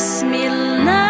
بسم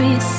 ولا